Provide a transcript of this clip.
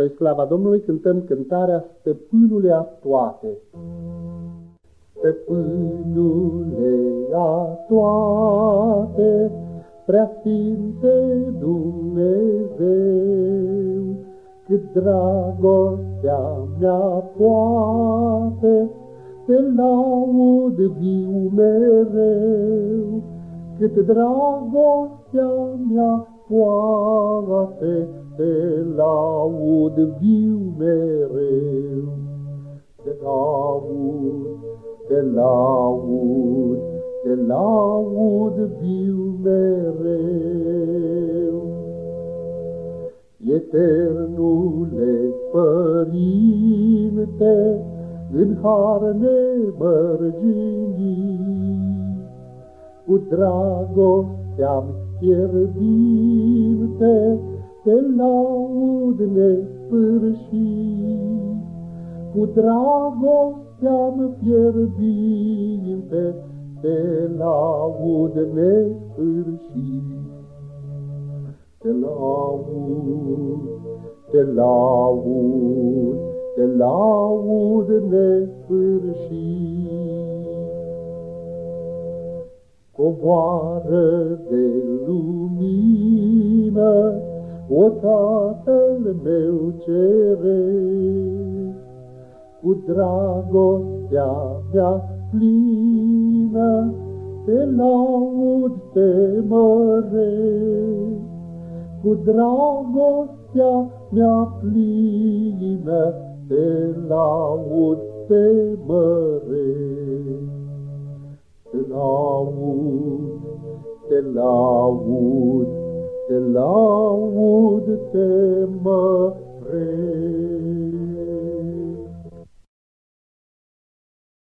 Spre slava Domnului cântăm cântarea Stăpânule a toate. Stăpânule a toate, prea Sfinte Dumnezeu, cât dragostea mea poate, te laud viu mereu, cât dragostea mea poate, te laud viu mereu. Te laud, te laud, te laud viu mereu. Eternule Părinte, în har nemărginit, cu dragostea-mi fierbinte, te laud nesfârșit. Cu dragostea-mi fierbinte, te laud nesfârșit. Te laud, te laud, te laud nesfârșit. Coboară de lumină, o Tatăl meu ceresc, cu dragostea mea plină, te laud, te măresc, cu dragostea mea plină, te laud, te măresc. Te laud, te laud, te laud, te măresc.